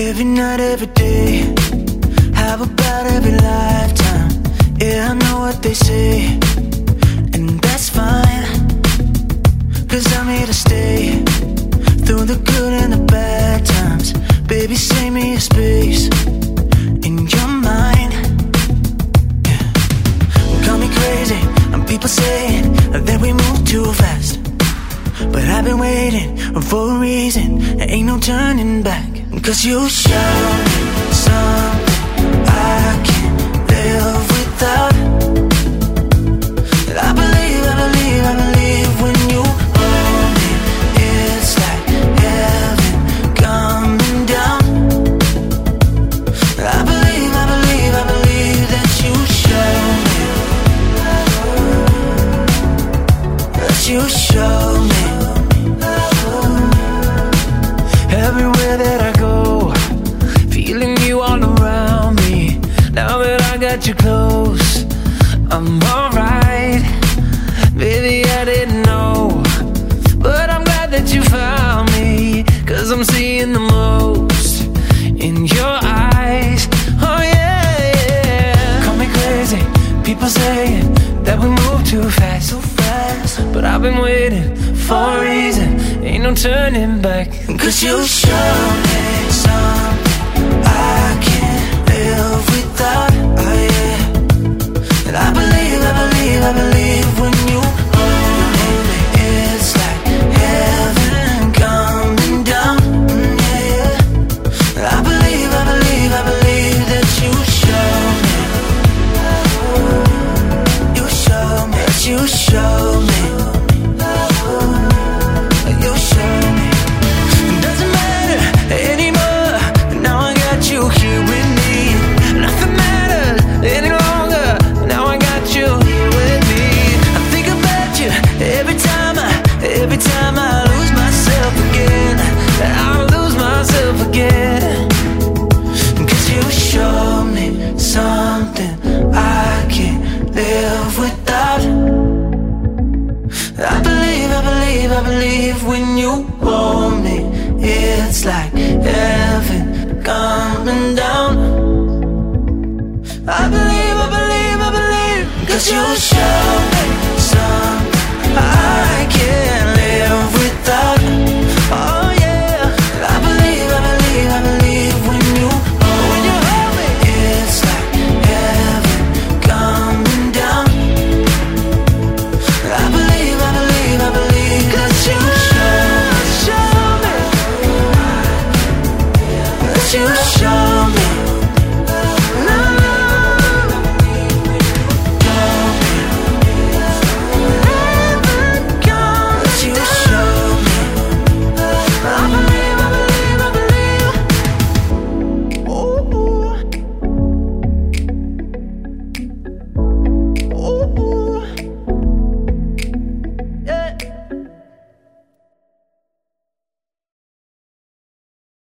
Every night, every day. How about every lifetime? Yeah, I know what they say, and that's fine. Cause I'm here to stay through the good and the bad times. Baby, save me a space in your But I've been waiting for a reason, there ain't no turning back. Cause you me something I can't live without. I believe, I believe, I believe when you hold me. It's like heaven coming down. I believe, I believe, I believe that you show me. That you show me. Alright. Baby, I didn't know, but I'm glad that you found me. Cause I'm seeing the most in your eyes. Oh, yeah, yeah. Call me crazy, people saying that we move too fast, too fast. But I've been waiting for a reason, ain't no turning back. Cause you show me something I can't live without. Believe, cause